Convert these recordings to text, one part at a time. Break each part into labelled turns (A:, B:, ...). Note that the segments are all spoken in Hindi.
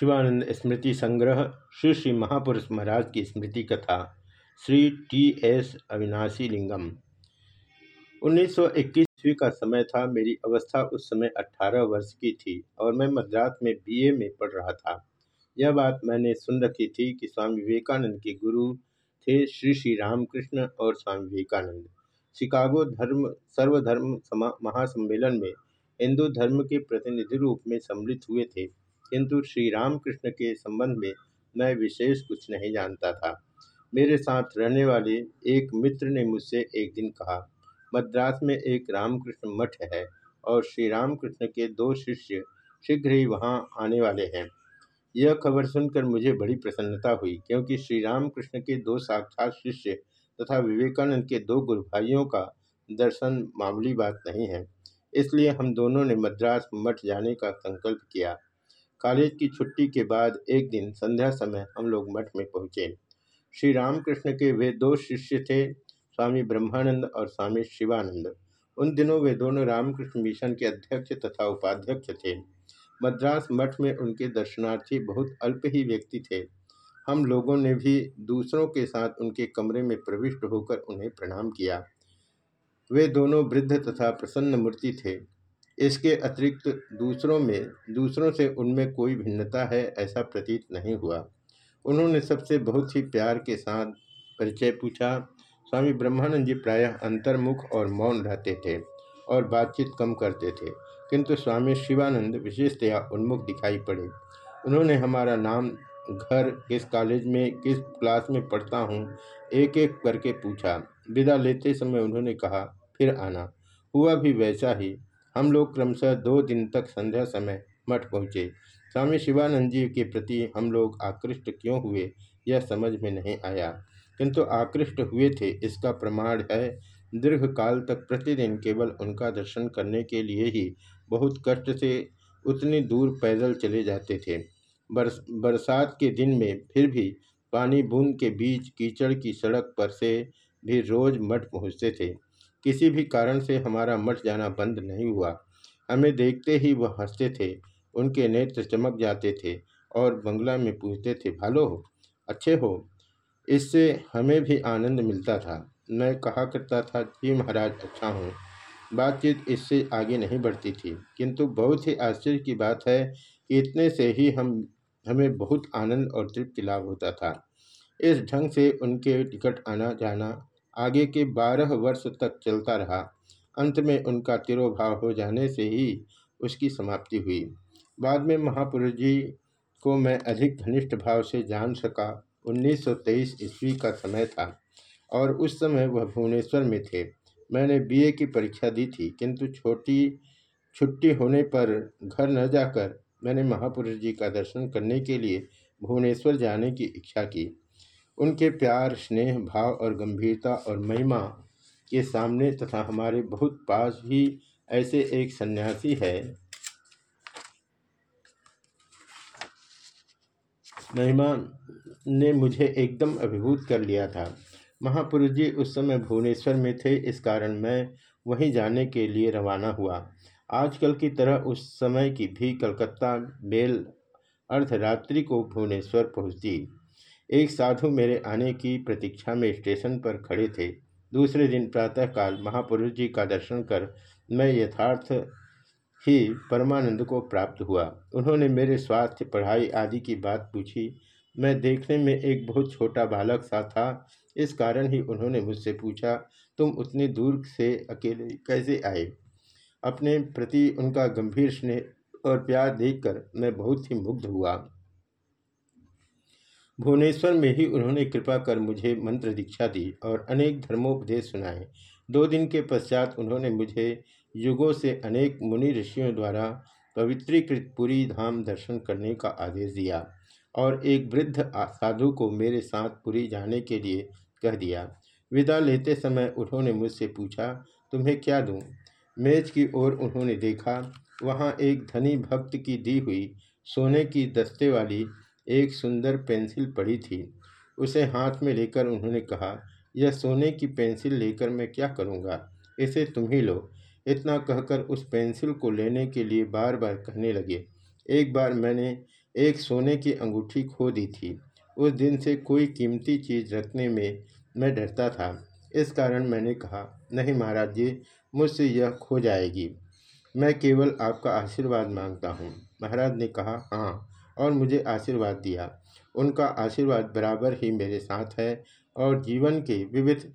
A: शिवानंद स्मृति संग्रह, श्री श्री महापुरुष महाराज की स्मृति कथा, श्री टी एस अविनाशी लिंगम। 1921 ईस्वी का समय था, मेरी अवस्था उस समय 18 वर्ष की थी और मैं मद्रास में बीए में पढ़ रहा था। यह बात मैंने सुन रखी थी कि स्वामी विवेकानंद के गुरु थे श्री श्री रामकृष्ण और स्वामी विवेकानंद। शिकागो धर्म, सर्वधर्म महासम्मेलन में हिंदू धर्म के प्रतिनिधि रूप में सम्मिलित हुए थे। किंतु श्री रामकृष्ण के संबंध में मैं विशेष कुछ नहीं जानता था। मेरे साथ रहने वाले एक मित्र ने मुझसे एक दिन कहा, मद्रास में एक रामकृष्ण मठ है और श्री रामकृष्ण के दो शिष्य शीघ्र ही वहाँ आने वाले हैं। यह खबर सुनकर मुझे बड़ी प्रसन्नता हुई, क्योंकि श्री रामकृष्ण के दो साक्षात शिष्य तथा विवेकानंद के दो गुरु भाइयों का दर्शन मामूली बात नहीं है। इसलिए हम दोनों ने मद्रास मठ जाने का संकल्प किया। कॉलेज की छुट्टी के बाद एक दिन संध्या समय हम लोग मठ में पहुँचे। श्री रामकृष्ण के वे दो शिष्य थे, स्वामी ब्रह्मानंद और स्वामी शिवानंद। उन दिनों वे दोनों रामकृष्ण मिशन के अध्यक्ष तथा उपाध्यक्ष थे। मद्रास मठ में उनके दर्शनार्थी बहुत अल्प ही व्यक्ति थे। हम लोगों ने भी दूसरों के साथ उनके कमरे में प्रविष्ट होकर उन्हें प्रणाम किया। वे दोनों वृद्ध तथा प्रसन्न मूर्ति थे। इसके अतिरिक्त दूसरों में, दूसरों से उनमें कोई भिन्नता है ऐसा प्रतीत नहीं हुआ। उन्होंने सबसे बहुत ही प्यार के साथ परिचय पूछा। स्वामी ब्रह्मानंद जी प्रायः अंतर्मुख और मौन रहते थे और बातचीत कम करते थे, किंतु स्वामी शिवानंद विशेषतया उन्मुख दिखाई पड़े। उन्होंने, हमारा नाम घर, किस कॉलेज में, किस क्लास में पढ़ता हूँ? एक एक करके पूछा। विदा लेते समय उन्होंने कहा, फिर आना। हुआ भी वैसा ही। हम लोग क्रमशः दो दिन तक संध्या समय मठ पहुँचे। स्वामी शिवानंद जी के प्रति हम लोग आकृष्ट क्यों हुए, यह समझ में नहीं आया। किंतु आकृष्ट हुए थे, इसका प्रमाण है, दीर्घ काल तक प्रतिदिन केवल उनका दर्शन करने के लिए ही बहुत कष्ट से उतनी दूर पैदल चले जाते थे। बरस, बरसात के दिन में फिर भी पानी बूंद के बीच कीचड़ की सड़क पर से भी रोज़ मठ पहुँचते थे। किसी भी कारण से हमारा मठ जाना बंद नहीं हुआ। हमें देखते ही वह हँसते थे, उनके नेत्र चमक जाते थे और बंगला में पूछते थे, भालो हो अच्छे हो। इससे हमें भी आनंद मिलता था। मैं कहा करता था, जी महाराज अच्छा हूँ। बातचीत इससे आगे नहीं बढ़ती थी। किंतु बहुत ही आश्चर्य की बात है कि इतने से ही हम, हमें बहुत आनंद और तृप्ति लाभ होता था। इस ढंग से उनके टिकट आना जाना आगे के बारह वर्ष तक चलता रहा। अंत में उनका तिरोभाव हो जाने से ही उसकी समाप्ति हुई। बाद में महापुरुष जी को मैं अधिक घनिष्ठ भाव से जान सका। 1923 ईस्वी का समय था और उस समय वह भुवनेश्वर में थे। मैंने बीए की परीक्षा दी थी, किंतु छोटी, छुट्टी होने पर घर न जाकर मैंने महापुरुष जी का दर्शन करने के लिए भुवनेश्वर जाने की इच्छा की। उनके प्यार, स्नेह, भाव और गंभीरता और महिमा के सामने तथा हमारे बहुत पास ही ऐसे एक सन्यासी है। महिमा ने मुझे एकदम अभिभूत कर लिया था। महापुरुष जी उस समय भुवनेश्वर में थे, इस कारण मैं वहीं जाने के लिए रवाना हुआ। आजकल की तरह उस समय की भी कलकत्ता बेल अर्धरात्रि को भुवनेश्वर पहुँचती एक साधु मेरे आने की प्रतीक्षा में स्टेशन पर खड़े थे। दूसरे दिन प्रातःकाल महापुरुष जी का दर्शन कर मैं यथार्थ ही परमानंद को प्राप्त हुआ। उन्होंने मेरे स्वास्थ्य, पढ़ाई आदि की बात पूछी। मैं देखने में एक बहुत छोटा बालक सा था। इस कारण ही उन्होंने मुझसे पूछा, तुम उतनी दूर से अकेले कैसे आए? अपने प्रति उनका गंभीर स्नेह और प्यार देखकर मैं बहुत ही मुग्ध हुआ। भुवनेश्वर में ही उन्होंने कृपा कर मुझे मंत्र दीक्षा दी और अनेक धर्मोपदेश सुनाए। दो दिन के पश्चात उन्होंने मुझे युगों से अनेक मुनि ऋषियों द्वारा पवित्रीकृत पुरी धाम दर्शन करने का आदेश दिया और एक वृद्ध साधु को मेरे साथ पुरी जाने के लिए कह दिया। विदा लेते समय उन्होंने मुझसे पूछा, तुम्हें क्या दूँ? मेज की ओर उन्होंने देखा, वहाँ एक धनी भक्त की दी हुई सोने की दस्ते वाली एक सुंदर पेंसिल पड़ी थी। उसे हाथ में लेकर उन्होंने कहा, यह सोने की पेंसिल लेकर मैं क्या करूँगा? इसे तुम ही लो। इतना कहकर उस पेंसिल को लेने के लिए बार बार कहने लगे। एक बार मैंने एक सोने की अंगूठी खो दी थी। उस दिन से कोई कीमती चीज़ रखने में मैं डरता था। इस कारण मैंने कहा, नहीं महाराज जी, मुझसे यह खो जाएगी। मैं केवल आपका आशीर्वाद माँगता हूँ। महाराज ने कहा हाँ और मुझे आशीर्वाद दिया। उनका आशीर्वाद बराबर ही मेरे साथ है और जीवन के विविध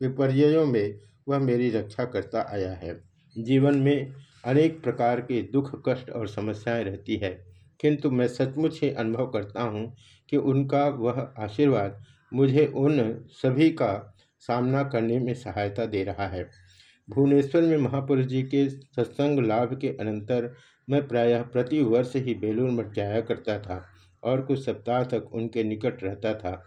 A: विपर्यों में वह मेरी रक्षा करता आया है। जीवन में अनेक प्रकार के दुख, कष्ट और समस्याएँ रहती है, किंतु मैं सचमुच ही अनुभव करता हूँ कि उनका वह आशीर्वाद मुझे उन सभी का सामना करने में सहायता दे रहा है। भुवनेश्वर में महापुरुष जी के सत्संग लाभ के अनंतर मैं प्रायः प्रति वर्ष ही बेलूर मठ जाया करता था और कुछ सप्ताह तक उनके निकट रहता था।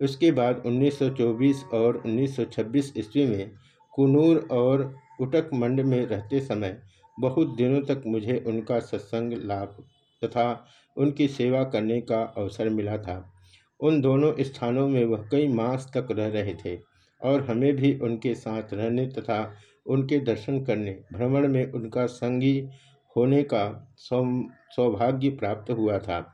A: उसके बाद 1924 और 1926 ईस्वी में कुनूर और उटक मंड में रहते समय बहुत दिनों तक मुझे उनका सत्संग लाभ तथा उनकी सेवा करने का अवसर मिला था। उन दोनों स्थानों में वह कई मास तक रह रहे थे और हमें भी उनके साथ रहने तथा उनके दर्शन करने, भ्रमण में उनका संगी होने का सौभाग्य प्राप्त हुआ था।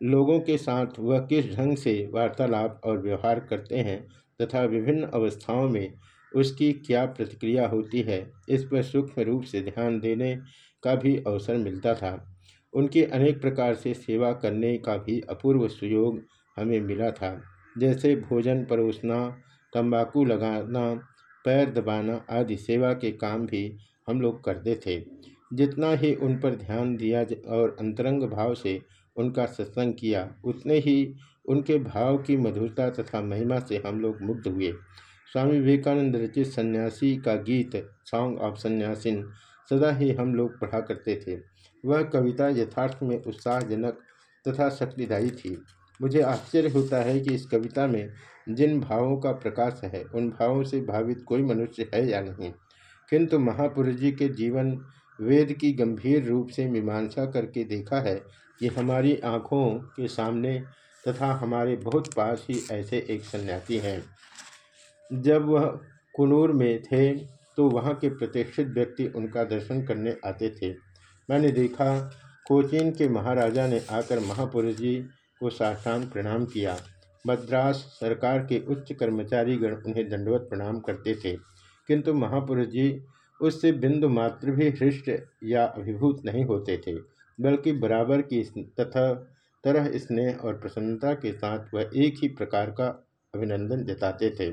A: लोगों के साथ वह किस ढंग से वार्तालाप और व्यवहार करते हैं तथा विभिन्न अवस्थाओं में उसकी क्या प्रतिक्रिया होती है, इस पर सूक्ष्म रूप से ध्यान देने का भी अवसर मिलता था। उनकी अनेक प्रकार से सेवा करने का भी अपूर्व सुयोग हमें मिला था, जैसे भोजन परोसना, तंबाकू लगाना, पैर दबाना आदि सेवा के काम भी हम लोग करते थे। जितना ही उन पर ध्यान दिया और अंतरंग भाव से उनका सत्संग किया, उतने ही उनके भाव की मधुरता तथा महिमा से हम लोग मुग्ध हुए। स्वामी विवेकानंद रचित सन्यासी का गीत सॉन्ग ऑफ़ सन्यासिन सदा ही हम लोग पढ़ा करते थे। वह कविता यथार्थ में उत्साहजनक तथा शक्तिदायी थी। मुझे आश्चर्य होता है कि इस कविता में जिन भावों का प्रकाश है, उन भावों से भावित कोई मनुष्य है या नहीं। किंतु महापुरुष जी के जीवन वेद की गंभीर रूप से मीमांसा करके देखा है कि हमारी आँखों के सामने तथा हमारे बहुत पास ही ऐसे एक सन्यासी हैं। जब वह कुनूर में थे तो वहाँ के प्रतिष्ठित व्यक्ति उनका दर्शन करने आते थे। मैंने देखा, कोचीन के महाराजा ने आकर महापुरुष जी को साष्टांग प्रणाम किया। मद्रास सरकार के उच्च कर्मचारीगण उन्हें दंडवत प्रणाम करते थे। किंतु महापुरुष जी उससे बिंदु मात्र भी हृष्ट या अभिभूत नहीं होते थे, बल्कि बराबर की तथा तरह स्नेह और प्रसन्नता के साथ वह एक ही प्रकार का अभिनंदन जताते थे।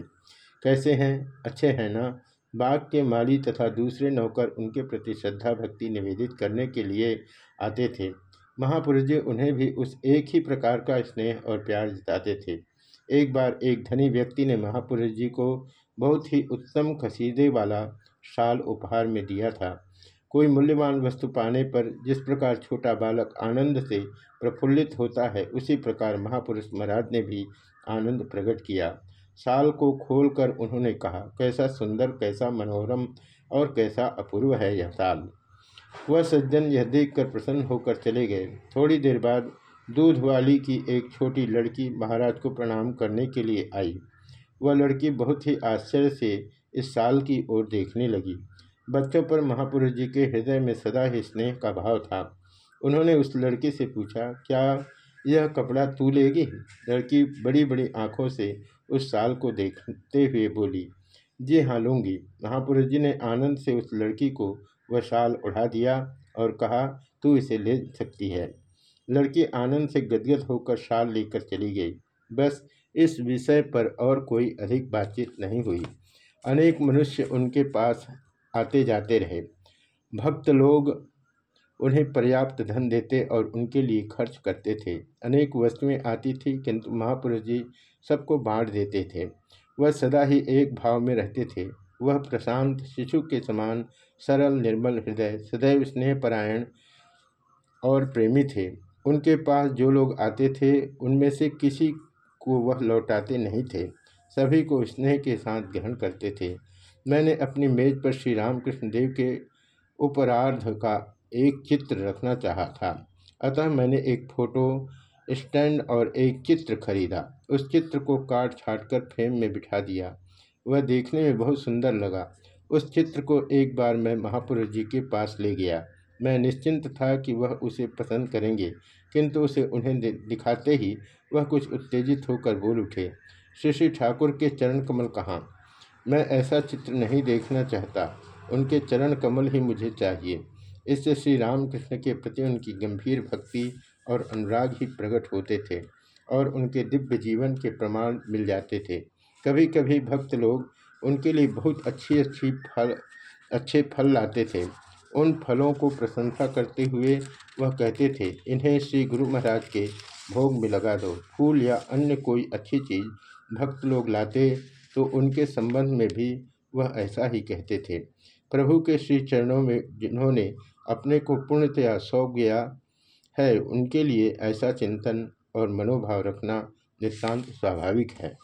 A: कैसे हैं? अच्छे हैं ना? बाग के माली तथा दूसरे नौकर उनके प्रति श्रद्धा भक्ति निवेदित करने के लिए आते थे। महापुरुष जी उन्हें भी उस एक ही प्रकार का स्नेह और प्यार जताते थे। एक बार एक धनी व्यक्ति ने महापुरुष जी को बहुत ही उत्तम खसीदे वाला शाल उपहार में दिया था। कोई मूल्यवान वस्तु पाने पर जिस प्रकार छोटा बालक आनंद से प्रफुल्लित होता है, उसी प्रकार महापुरुष महाराज ने भी आनंद प्रकट किया। साल को खोलकर उन्होंने कहा, कैसा सुंदर, कैसा मनोरम और कैसा अपूर्व है यह साल। वह सज्जन यह देखकर प्रसन्न होकर चले गए। थोड़ी देर बाद दूध वाली की एक छोटी लड़की महाराज को प्रणाम करने के लिए आई। वह लड़की बहुत ही आश्चर्य से इस साल की ओर देखने लगी। बच्चों पर महापुरुष जी के हृदय में सदा ही स्नेह का भाव था। उन्होंने उस लड़की से पूछा, क्या यह कपड़ा तू लेगी? लड़की बड़ी बड़ी आँखों से उस साल को देखते हुए बोली, जी हाँ लूँगी। महापुरुष जी ने आनंद से उस लड़की को वह शाल उड़ा दिया और कहा, तू इसे ले सकती है। लड़की आनंद से गदगद होकर शाल लेकर चली गई। बस इस विषय पर और कोई अधिक बातचीत नहीं हुई। अनेक मनुष्य उनके पास आते जाते रहे। भक्त लोग उन्हें पर्याप्त धन देते और उनके लिए खर्च करते थे। अनेक वस्तुएँ आती थी, किंतु महापुरुष जी सबको बांट देते थे। वह सदा ही एक भाव में रहते थे। वह प्रशांत शिशु के समान सरल, निर्मल हृदय, सदैव स्नेहपरायण और प्रेमी थे। उनके पास जो लोग आते थे, उनमें से किसी को वह लौटाते नहीं थे। सभी को स्नेह के साथ ग्रहण करते थे। मैंने अपनी मेज पर श्री रामकृष्ण देव के उपरार्ध का एक चित्र रखना चाहा था। अतः मैंने एक फ़ोटो, स्टैंड और एक चित्र खरीदा। उस चित्र को काट छाट कर फ्रेम में बिठा दिया। वह देखने में बहुत सुंदर लगा। उस चित्र को एक बार मैं महापुरुष जी के पास ले गया। मैं निश्चिंत था कि वह उसे पसंद करेंगे, किंतु उसे उन्हें दिखाते ही वह कुछ उत्तेजित होकर बोल उठे। श्री श्री ठाकुर के चरण कमल कहाँ? मैं ऐसा चित्र नहीं देखना चाहता। उनके चरण कमल ही मुझे चाहिए। इससे श्री रामकृष्ण के प्रति उनकी गंभीर भक्ति और अनुराग ही प्रकट होते थे और उनके दिव्य जीवन के प्रमाण मिल जाते थे। कभी कभी भक्त लोग उनके लिए बहुत अच्छी अच्छी फल, अच्छे फल लाते थे। उन फलों को प्रशंसा करते हुए वह कहते थे, इन्हें श्री गुरु महाराज के भोग में लगा दो। फूल या अन्य कोई अच्छी चीज़ भक्त लोग लाते तो उनके संबंध में भी वह ऐसा ही कहते थे। प्रभु के श्री चरणों में जिन्होंने अपने को पूर्णतया सौंप गया है, उनके लिए ऐसा चिंतन और मनोभाव रखना नितान्त स्वाभाविक है।